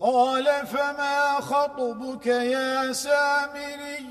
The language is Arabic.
قال فما خطبك يا سامري